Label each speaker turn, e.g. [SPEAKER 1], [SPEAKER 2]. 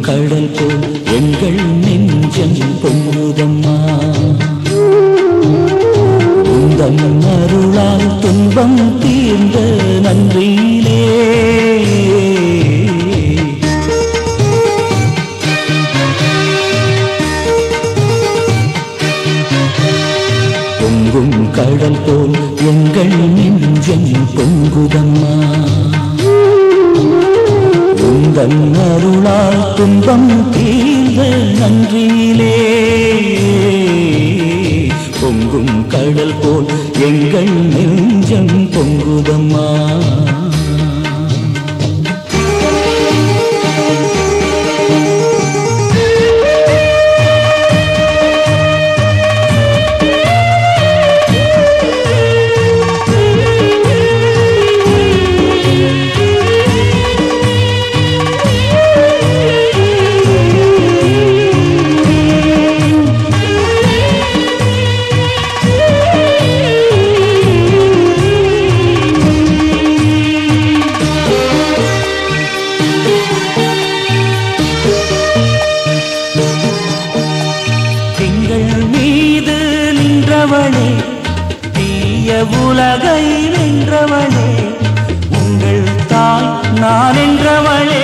[SPEAKER 1] கடல் போல் எங்கள் நெஞ்சம் பொங்குதம்மா. உந்தம் அருளால் துன்பம் தீர்ந்த நன்றியிலே. பொங்கும் கடல் போல் எங்கள் நெஞ்சம் பொங்குதம்மா. உந்தன் துன்பம் தீர்ந்த நன்றியிலே. பொங்கும் கடல் போல் எங்கள் நெஞ்சம் பொங்குதம்மா. உலகை வென்றவளே உங்கள் தாய் நான் என்றவளே